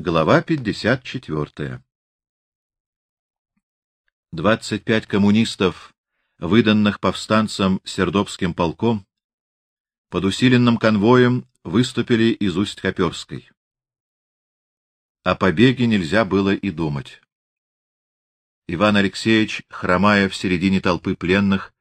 Глава 54. 25 коммунистов, выданных повстанцам Сердобским полком, под усиленным конвоем выступили из Усть-Хоперской. О побеге нельзя было и думать. Иван Алексеевич, хромая в середине толпы пленных,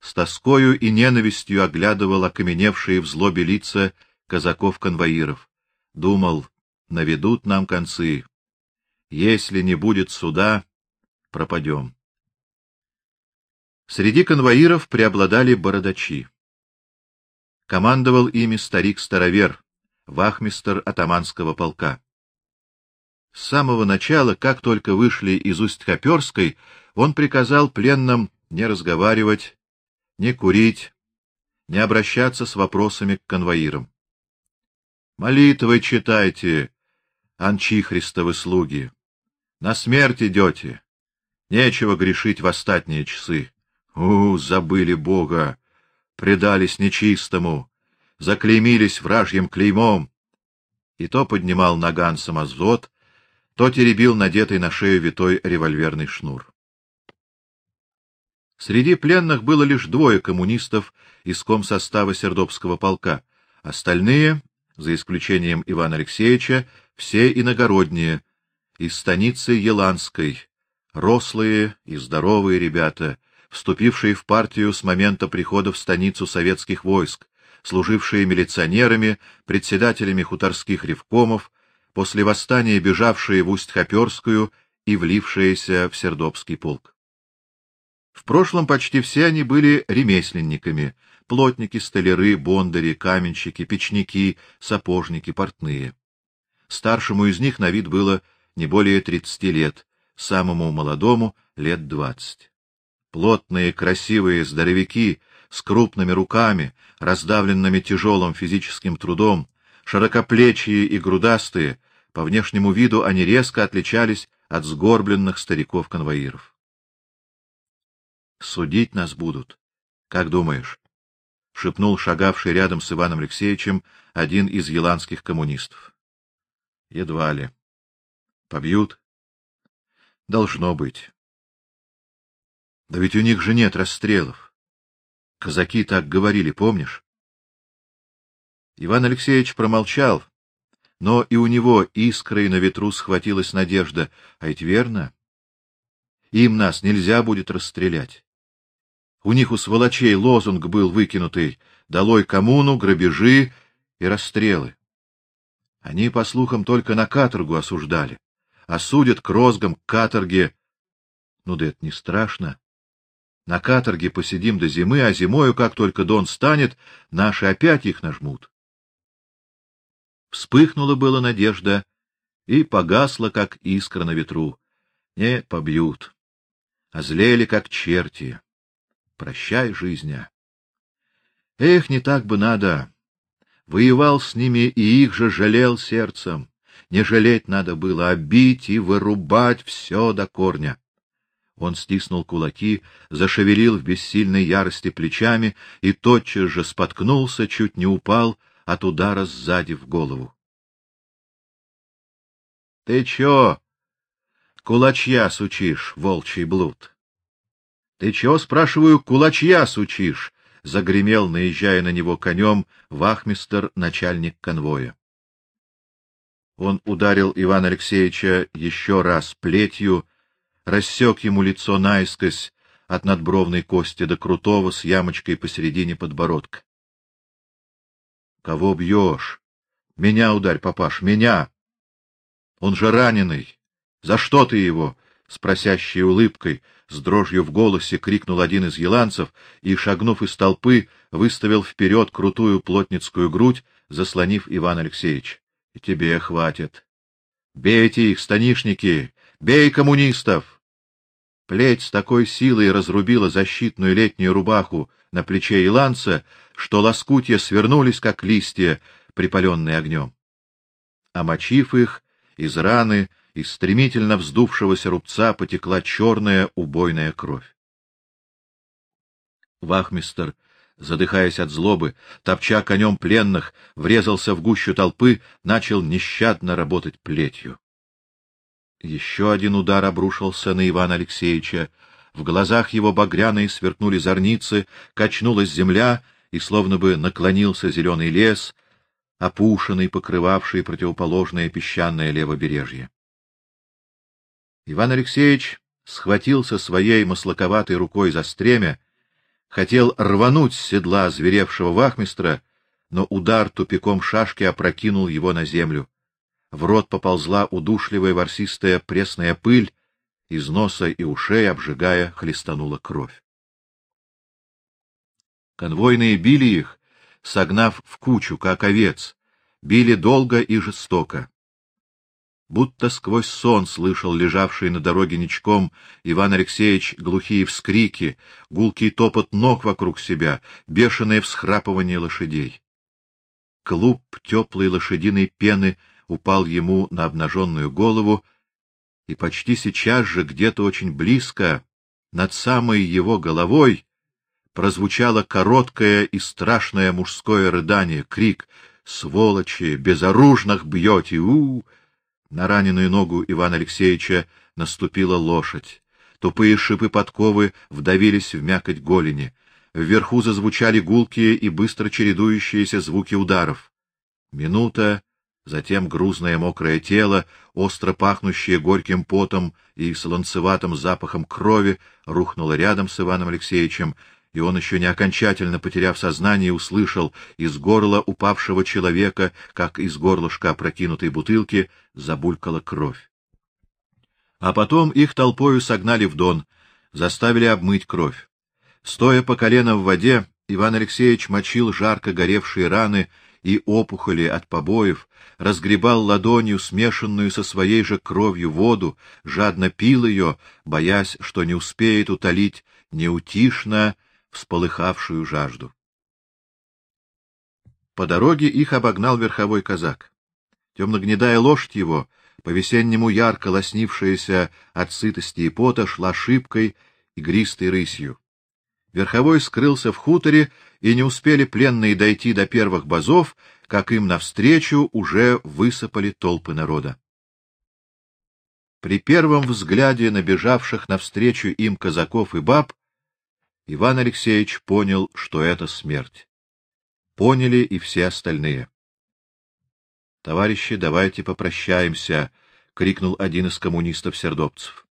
с тоскою и ненавистью оглядывал окаменевшие в злобе лица казаков-конвоиров. Думал, наведут нам концы. Если не будет суда, пропадем. Среди конвоиров преобладали бородачи. Командовал ими старик-старовер, вахмистр атаманского полка. С самого начала, как только вышли из Усть-Хоперской, он приказал пленным не разговаривать, не курить, не обращаться с вопросами к конвоирам. Молитвы читайте, анчихристовы слуги. На смерть идете. Нечего грешить в остатние часы. У, забыли Бога, предались нечистому, заклеймились вражьим клеймом. И то поднимал наган самозвод, то теребил надетый на шею витой револьверный шнур. Среди пленных было лишь двое коммунистов из комсостава Сердобского полка. Остальные, за исключением Ивана Алексеевича, все иногородние, из станицы Еланской, рослые и здоровые ребята, вступившие в партию с момента прихода в станицу советских войск, служившие милиционерами, председателями хуторских ревкомов, после восстания бежавшие в Усть-Хоперскую и влившиеся в Сердобский полк. В прошлом почти все они были ремесленниками: плотники, столяры, бондари, каменщики, печники, сапожники, портные. Старшему из них на вид было не более тридцати лет, самому молодому лет двадцать. Плотные, красивые здоровяки с крупными руками, раздавленными тяжелым физическим трудом, широкоплечие и грудастые, по внешнему виду они резко отличались от сгорбленных стариков-конвоиров. Судить нас будут. Как думаешь? Шепнул шагавший рядом с Иваном Алексеевичем один из еланских коммунистов. Едва ли. Побьют? Должно быть. Да ведь у них же нет расстрелов. Казаки так говорили, помнишь? Иван Алексеевич промолчал, но и у него искрой на ветру схватилась надежда, а ведь верно. Им нас нельзя будет расстрелять. У них у сволочей лозунг был выкинутый: долой коммуну, грабежи и расстрелы. Они, по слухам, только на каторгу осуждали, а судят к розгам, к каторге. Ну да это не страшно. На каторге посидим до зимы, а зимою, как только дон станет, наши опять их нажмут. Вспыхнула была надежда и погасла, как искра на ветру. Не побьют. Озлели, как черти. Прощай, жизнь. Эх, не так бы надо воевал с ними и их же жалел сердцем. Не жалеть надо было, а бить и вырубать все до корня. Он стиснул кулаки, зашевелил в бессильной ярости плечами и тотчас же споткнулся, чуть не упал от удара сзади в голову. Ты чё? Кулачья сучишь, волчий блуд. Ты чё, спрашиваю, кулачья сучишь? загремел, наезжая на него конем, вахмистр, начальник конвоя. Он ударил Ивана Алексеевича еще раз плетью, рассек ему лицо наискось от надбровной кости до крутого с ямочкой посередине подбородка. Кого бьешь? Меня ударь, папаш, меня. Он же раненый. За что ты его? с просящей улыбкой, с дрожью в голосе крикнул один из еланцев и, шагнув из толпы, выставил вперед крутую плотницкую грудь, заслонив Иван Алексеевич. И тебе хватит. Бейте их, станишники, бей коммунистов. Плеть с такой силой разрубила защитную летнюю рубаху на плече иланца, что лоскутья свернулись как листья, припаленные огнем. Омочив их, из раны из стремительно вздувшегося рубца потекла черная убойная кровь. Вахмистр задыхаясь от злобы, топча конем пленных, врезался в гущу толпы, начал нещадно работать плетью. Еще один удар обрушился на Ивана Алексеевича. В глазах его багряные сверкнули зорницы, качнулась земля, и словно бы наклонился зеленый лес, опушенный, покрывавший противоположное песчаное левобережье. Иван Алексеевич схватился своей маслаковатой рукой за стремя, хотел рвануть с седла зверевшего вахмистра, но удар тупиком шашки опрокинул его на землю. В рот поползла удушливая ворсистая пресная пыль, из носа и ушей, обжигая, хлестанула кровь. Конвойные били их, согнав в кучу, как овец, били долго и жестоко. Будто сквозь сон слышал лежавший на дороге ничком Иван Алексеевич глухие вскрики, гулкий топот ног вокруг себя, бешеное всхрапывание лошадей. Клуб теплой лошадиной пены упал ему на обнаженную голову, и почти сейчас же где-то очень близко, над самой его головой, прозвучало короткое и страшное мужское рыдание, крик: "Сволочи, безоружных бьете! У!" На раненую ногу Ивана Алексеевича наступила лошадь. Тупые шипы подковы вдавились в мякоть голени. Вверху зазвучали гулкие и быстро чередующиеся звуки ударов. Минута, затем грузное мокрое тело, остро пахнущее горьким потом и солонцеватым запахом крови, рухнуло рядом с Иваном Алексеевичем, и он еще не окончательно потеряв сознание, услышал из горла упавшего человека, как из горлышка опрокинутой бутылки, забулькала кровь. А потом их толпою согнали в Дон, заставили обмыть кровь. Стоя по колено в воде, Иван Алексеевич мочил жарко горевшие раны и опухоли от побоев, разгребал ладонью смешанную со своей же кровью воду, жадно пил ее, боясь, что не успеет утолить неутишно всполыхавшую жажду. По дороге их обогнал верховой казак. Темно-гнедая лошадь его, по-весеннему ярко лоснившаяся от сытости и пота, шла шибкой и гристой рысью. Верховой скрылся в хуторе, и не успели пленные дойти до первых базов, как им навстречу уже высыпали толпы народа. При первом взгляде на бежавших навстречу им казаков и баб Иван Алексеевич понял, что это смерть. Поняли и все остальные. Товарищи, давайте попрощаемся, крикнул один из коммунистов-сердобцев.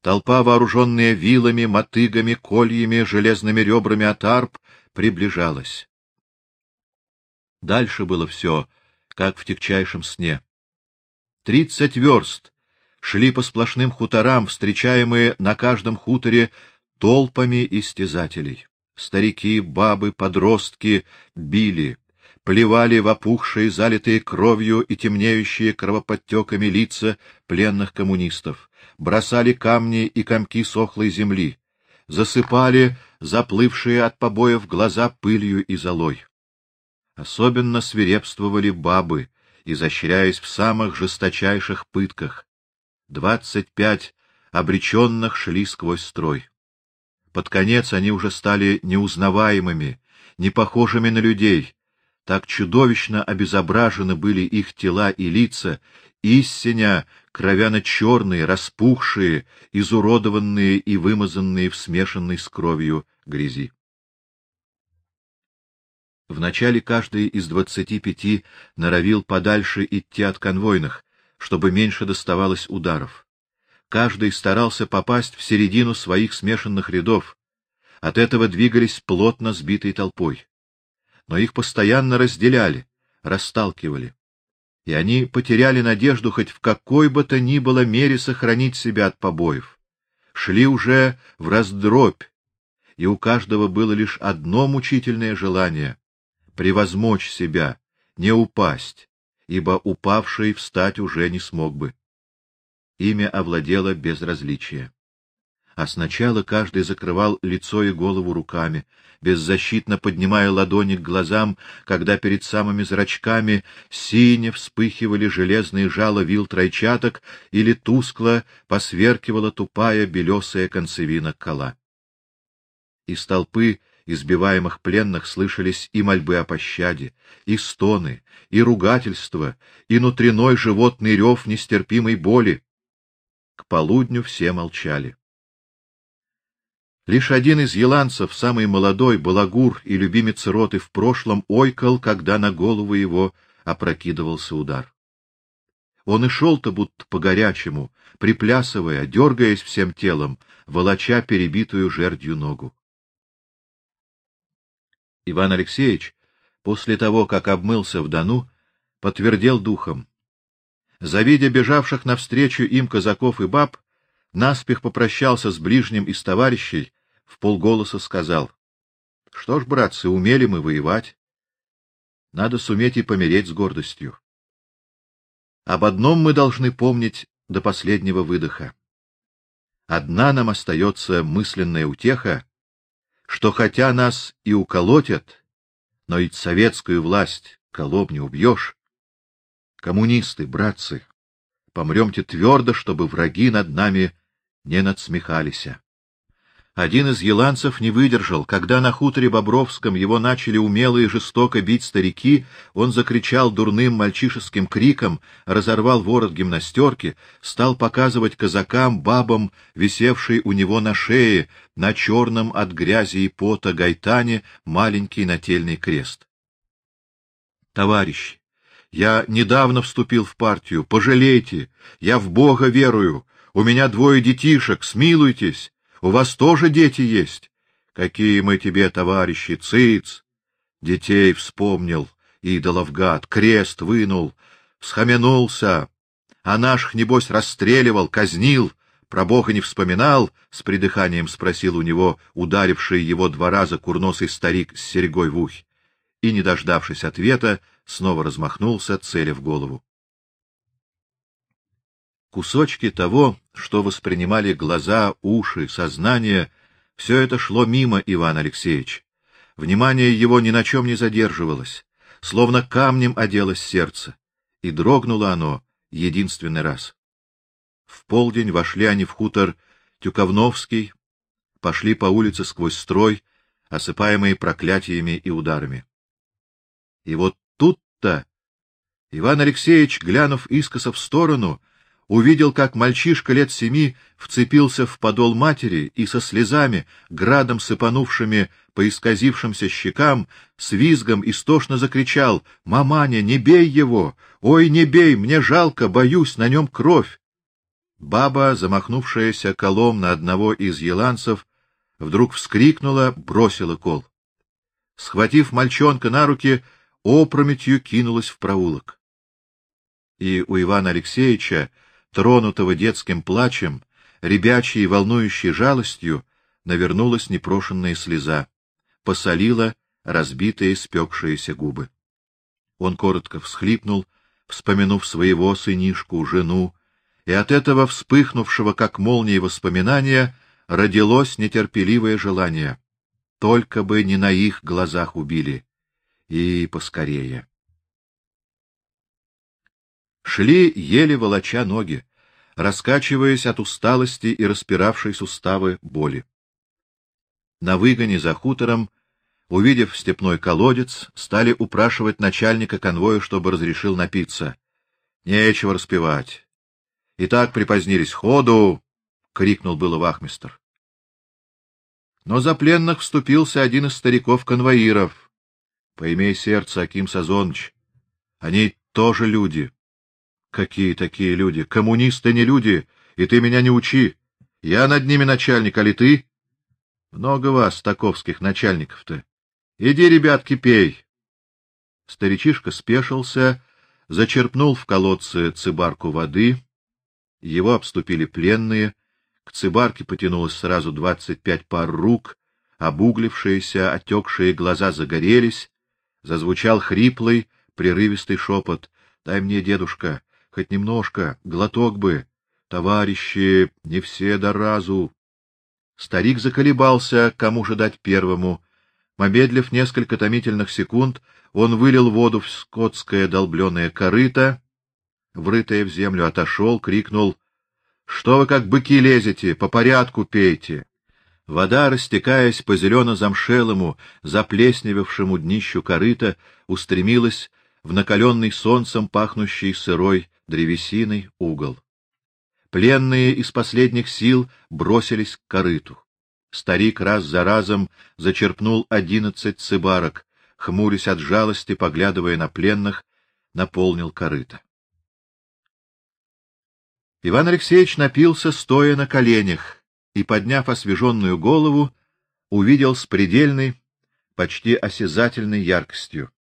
Толпа, вооруженная вилами, мотыгами, кольями, железными ребрами от арп, приближалась. Дальше было все, как в тягчайшем сне. Тридцать верст шли по сплошным хуторам, встречаемые на каждом хуторе толпами истязателей. Старики, бабы, подростки били, плевали в опухшие, залитые кровью и темнеющие кровоподтеками лица пленных коммунистов, бросали камни и комки сохлой земли, засыпали заплывшие от побоев глаза пылью и золой. Особенно свирепствовали бабы, изощряясь в самых жесточайших пытках. Двадцать пять обреченных шли сквозь строй. Под конец они уже стали неузнаваемыми, не похожими на людей. Так чудовищно обезображены были их тела и лица, истинно кровяно-черные, распухшие, изуродованные и вымазанные в смешанной с кровью грязи. Вначале каждый из двадцати пяти норовил подальше идти от конвойных, чтобы меньше доставалось ударов каждый старался попасть в середину своих смешанных рядов. От этого двигались плотно сбитой толпой. Но их постоянно разделяли, расталкивали. И они потеряли надежду хоть в какой бы то ни было мере сохранить себя от побоев. Шли уже в раздробь, и у каждого было лишь одно мучительное желание превозмочь себя, не упасть, ибо упавший встать уже не смог бы имя овладело безразличие. А сначала каждый закрывал лицо и голову руками, беззащитно поднимая ладони к глазам, когда перед самыми зрачками сине вспыхивали железные жало вил тройчаток или тускло посверкивала тупая белесая концевина кола. Из толпы избиваемых пленных слышались и мольбы о пощаде, и стоны, и ругательства, и внутренной животный рев нестерпимой боли. Полудню все молчали. Лишь один из еланцев, самый молодой, балагур и любимец роты в прошлом, ойкал, когда на голову его опрокидывался удар. Он и шел-то будто по-горячему, приплясывая, дергаясь всем телом, волоча перебитую жердью ногу. Иван Алексеевич, после того, как обмылся в Дону, подтвердил духом. Завидя бежавших навстречу им казаков и баб, наспех попрощался с ближним из товарищей, в полголоса сказал: "Что ж, братцы, умели мы воевать. Надо суметь и помереть с гордостью. Об одном мы должны помнить до последнего выдоха. Одна нам остается мысленная утеха, что хотя нас и уколотят, но ведь советскую власть колом не убьешь. Коммунисты, братцы, помремте твердо, чтобы враги над нами не надсмехались. Один из еланцев не выдержал, когда на хуторе Бобровском его начали умело и жестоко бить старики, он закричал дурным мальчишеским криком, разорвал ворот гимнастерки, стал показывать казакам, бабам, висевший у него на шее, на черном от грязи и пота гайтане, маленький нательный крест. Товарищи, я недавно вступил в партию, пожалейте, я в Бога верую, у меня двое детишек, смилуйтесь. У вас тоже дети есть? Какие мы тебе товарищи, циц! Детей вспомнил, идолов гад, крест вынул, схаменулся, а наших, небось, расстреливал, казнил, про Бога не вспоминал, — с придыханием спросил у него ударивший его два раза курносый старик с серьгой в ухе. И, не дождавшись ответа, снова размахнулся, целя в голову. Кусочки того, что воспринимали глаза, уши, сознание, все это шло мимо Ивана Алексеевича. Внимание его ни на чем не задерживалось, словно камнем оделось сердце, и дрогнуло оно единственный раз. В полдень вошли они в хутор Тюковновский, пошли по улице сквозь строй, осыпаемые проклятиями и ударами. И вот тут-то Иван Алексеевич, глянув искоса в сторону, увидел, как мальчишка лет семи вцепился в подол матери и со слезами, градом сыпанувшими по исказившимся щекам, с визгом истошно закричал: "Маманя, не бей его! Ой, не бей, мне жалко, боюсь, на нем кровь!" Баба, замахнувшаяся колом на одного из еланцев, вдруг вскрикнула, бросила кол. Схватив мальчонка на руки, опрометью кинулась в проулок. И у Ивана Алексеевича тронутого детским плачем, ребячей волнующей жалостью, навернулась непрошенная слеза, посолила разбитые спекшиеся губы. Он коротко всхлипнул, вспомянув своего сынишку, жену, и от этого вспыхнувшего как молния воспоминания родилось нетерпеливое желание: только бы не на их глазах убили, и поскорее. Шли еле волоча ноги, раскачиваясь от усталости и распиравшей суставы боли. На выгоне за хутором, увидев степной колодец, стали упрашивать начальника конвоя, чтобы разрешил напиться. Нечего распевать. И так припозднились ходу, крикнул было вахмистр. Но за пленных вступился один из стариков-конвоиров. Поимей сердце, Аким Сазоныч, они тоже люди. Какие такие люди? Коммунисты не люди, и ты меня не учи. Я над ними начальник, а ли ты? Много вас, таковских начальников-то. Иди, ребятки, пей. Старичишка спешился, зачерпнул в колодце цибарку воды. Его обступили пленные. К цибарке потянулось сразу двадцать пять пар рук, обуглившиеся, отекшие глаза загорелись. Зазвучал хриплый, прерывистый шепот. — Дай мне, дедушка, Хоть немножко, глоток бы. Товарищи, не все до разу. Старик заколебался, кому же дать первому. Помедлив несколько томительных секунд, он вылил воду в скотское долбленное корыто, врытое в землю, отошел, крикнул: "Что вы как быки лезете? По порядку пейте". Вода, растекаясь по зелено-замшелому, заплесневевшему днищу корыта, устремилась в накаленный солнцем пахнущий сырой древесиной угол. Пленные из последних сил бросились к корыту. Старик раз за разом зачерпнул одиннадцать цыбарок, хмурясь от жалости, поглядывая на пленных, наполнил корыто. Иван Алексеевич напился, стоя на коленях, и, подняв освеженную голову, увидел с предельной, почти осязательной яркостью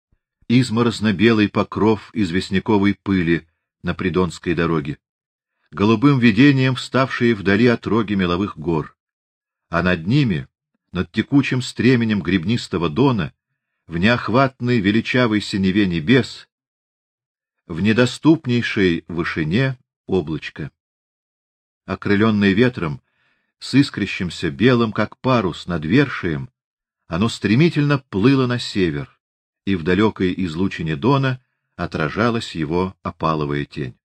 изморозно-белый покров известняковой пыли на Придонской дороге, голубым видением вставшие вдали от роги меловых гор, а над ними, над текучим стременем гребнистого дона, в неохватной величавой синеве небес, в недоступнейшей вышине облачко. Окрыленное ветром, с искрящимся белым, как парус, над вершием, оно стремительно плыло на север, и в далекой излучине Дона отражалась его опаловая тень.